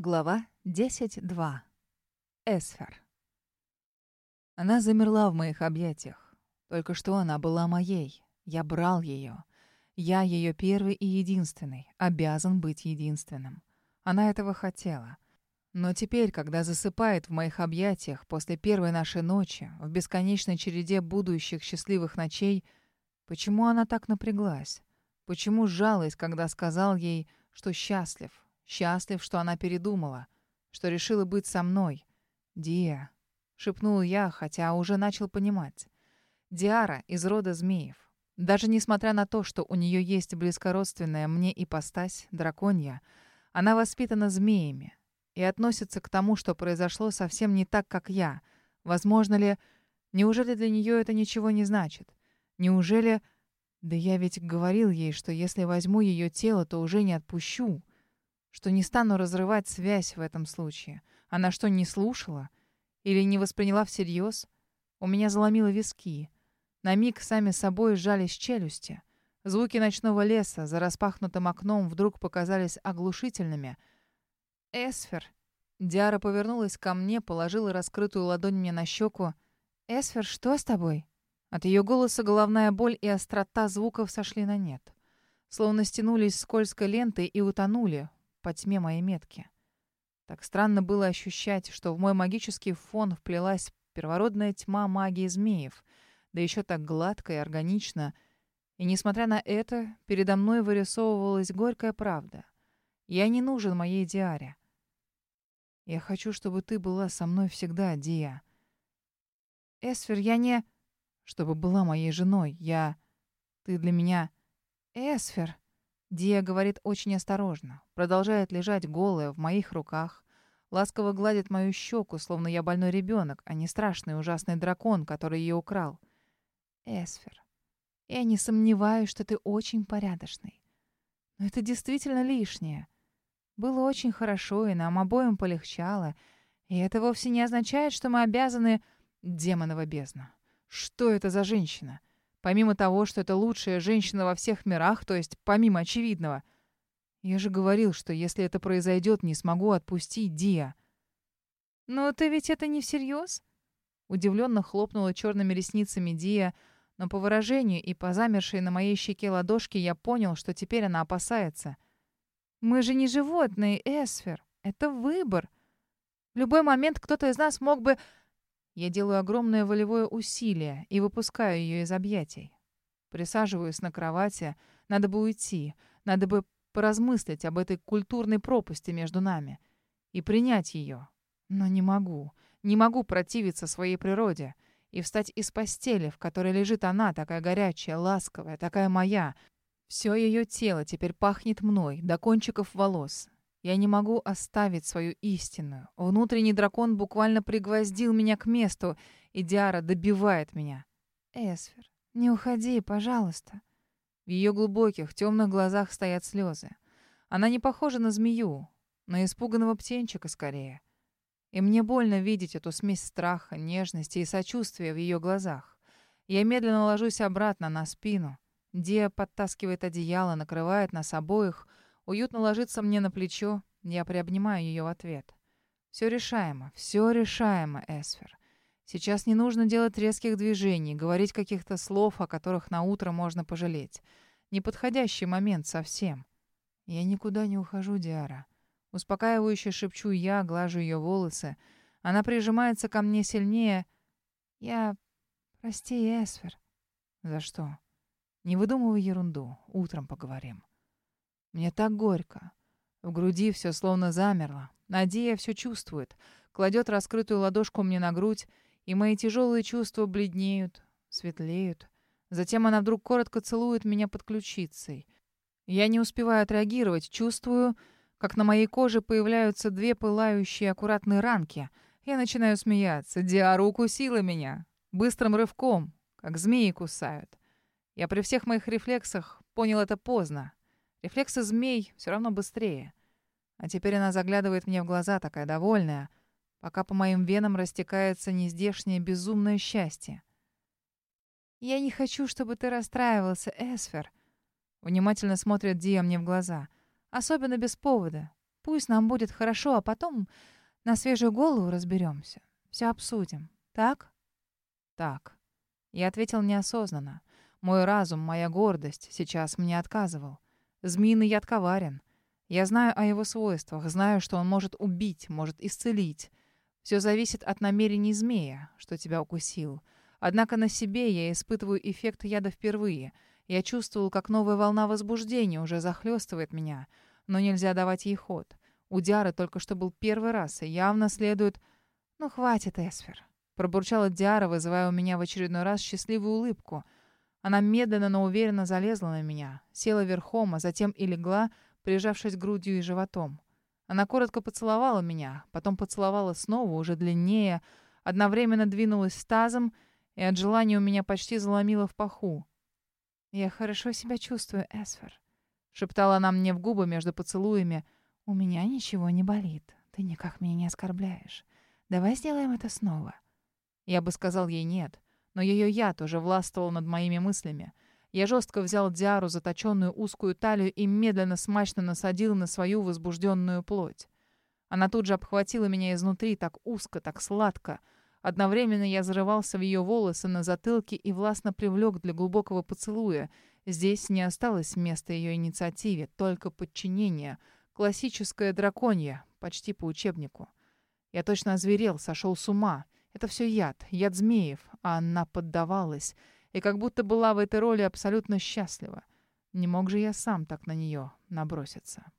Глава 10.2. Эсфер. Она замерла в моих объятиях. Только что она была моей. Я брал ее. Я ее первый и единственный. Обязан быть единственным. Она этого хотела. Но теперь, когда засыпает в моих объятиях после первой нашей ночи, в бесконечной череде будущих счастливых ночей, почему она так напряглась? Почему сжалась, когда сказал ей, что счастлив, Счастлив, что она передумала, что решила быть со мной. «Диа», — шепнул я, хотя уже начал понимать. «Диара из рода змеев. Даже несмотря на то, что у нее есть близкородственная мне ипостась, драконья, она воспитана змеями и относится к тому, что произошло совсем не так, как я. Возможно ли... Неужели для нее это ничего не значит? Неужели... Да я ведь говорил ей, что если возьму ее тело, то уже не отпущу что не стану разрывать связь в этом случае. Она что, не слушала? Или не восприняла всерьез? У меня заломило виски. На миг сами собой сжались челюсти. Звуки ночного леса за распахнутым окном вдруг показались оглушительными. «Эсфер!» Диара повернулась ко мне, положила раскрытую ладонь мне на щеку. «Эсфер, что с тобой?» От ее голоса головная боль и острота звуков сошли на нет. Словно стянулись скользкой лентой и утонули, по тьме моей метки. Так странно было ощущать, что в мой магический фон вплелась первородная тьма магии змеев, да еще так гладко и органично. И несмотря на это, передо мной вырисовывалась горькая правда. Я не нужен моей Диаре. Я хочу, чтобы ты была со мной всегда, Диа. Эсфер, я не... Чтобы была моей женой. Я... Ты для меня... Эсфер... Дия говорит очень осторожно, продолжает лежать голая в моих руках, ласково гладит мою щеку, словно я больной ребенок, а не страшный ужасный дракон, который ее украл. Эсфер, я не сомневаюсь, что ты очень порядочный. Но это действительно лишнее. Было очень хорошо, и нам обоим полегчало. И это вовсе не означает, что мы обязаны... Демонова бездна. Что это за женщина? Помимо того, что это лучшая женщина во всех мирах, то есть помимо очевидного. Я же говорил, что если это произойдет, не смогу отпустить Диа. «Но ты ведь это не всерьез?» Удивленно хлопнула черными ресницами Диа, но по выражению и по замершей на моей щеке ладошке я понял, что теперь она опасается. «Мы же не животные, Эсфер. Это выбор. В любой момент кто-то из нас мог бы...» Я делаю огромное волевое усилие и выпускаю ее из объятий. Присаживаюсь на кровати. Надо бы уйти. Надо бы поразмыслить об этой культурной пропасти между нами. И принять ее. Но не могу. Не могу противиться своей природе. И встать из постели, в которой лежит она, такая горячая, ласковая, такая моя. Все ее тело теперь пахнет мной, до кончиков волос. Я не могу оставить свою истинную. Внутренний дракон буквально пригвоздил меня к месту, и Диара добивает меня. «Эсфер, не уходи, пожалуйста». В ее глубоких, темных глазах стоят слезы. Она не похожа на змею, на испуганного птенчика скорее. И мне больно видеть эту смесь страха, нежности и сочувствия в ее глазах. Я медленно ложусь обратно на спину. Диа подтаскивает одеяло, накрывает нас обоих — Уютно ложится мне на плечо, я приобнимаю ее в ответ. Все решаемо, все решаемо, Эсфер. Сейчас не нужно делать резких движений, говорить каких-то слов, о которых на утро можно пожалеть. Неподходящий момент совсем. Я никуда не ухожу, Диара. Успокаивающе шепчу я, глажу ее волосы. Она прижимается ко мне сильнее. Я... Прости, Эсфер. За что? Не выдумывай ерунду. Утром поговорим. Мне так горько. В груди все словно замерло. Надея все чувствует. Кладет раскрытую ладошку мне на грудь, и мои тяжелые чувства бледнеют, светлеют. Затем она вдруг коротко целует меня под ключицей. Я не успеваю отреагировать, чувствую, как на моей коже появляются две пылающие аккуратные ранки. Я начинаю смеяться. Диара укусила меня. Быстрым рывком, как змеи кусают. Я при всех моих рефлексах понял это поздно. Рефлексы змей все равно быстрее. А теперь она заглядывает мне в глаза, такая довольная, пока по моим венам растекается нездешнее безумное счастье. «Я не хочу, чтобы ты расстраивался, Эсфер», — внимательно смотрит Дия мне в глаза. «Особенно без повода. Пусть нам будет хорошо, а потом на свежую голову разберемся. Все обсудим. Так? Так. Я ответил неосознанно. Мой разум, моя гордость сейчас мне отказывал. Змеиный яд коварен. Я знаю о его свойствах, знаю, что он может убить, может исцелить. Все зависит от намерений змея, что тебя укусил. Однако на себе я испытываю эффект яда впервые. Я чувствовал, как новая волна возбуждения уже захлестывает меня, но нельзя давать ей ход. У Диары только что был первый раз, и явно следует... «Ну, хватит, Эсфер», — пробурчала Диара, вызывая у меня в очередной раз счастливую улыбку. Она медленно, но уверенно залезла на меня, села верхом, а затем и легла, прижавшись грудью и животом. Она коротко поцеловала меня, потом поцеловала снова, уже длиннее, одновременно двинулась с тазом, и от желания у меня почти заломило в паху. «Я хорошо себя чувствую, Эсфер», — шептала она мне в губы между поцелуями. «У меня ничего не болит. Ты никак меня не оскорбляешь. Давай сделаем это снова». Я бы сказал ей «нет», но ее яд уже властвовал над моими мыслями — я жестко взял Диару, заточенную узкую талию, и медленно смачно насадил на свою возбужденную плоть. Она тут же обхватила меня изнутри так узко, так сладко. Одновременно я зарывался в ее волосы на затылке и властно привлек для глубокого поцелуя. Здесь не осталось места ее инициативе, только подчинение. Классическое драконье, почти по учебнику. Я точно озверел, сошел с ума. Это все яд, яд змеев, а она поддавалась и как будто была в этой роли абсолютно счастлива. Не мог же я сам так на нее наброситься.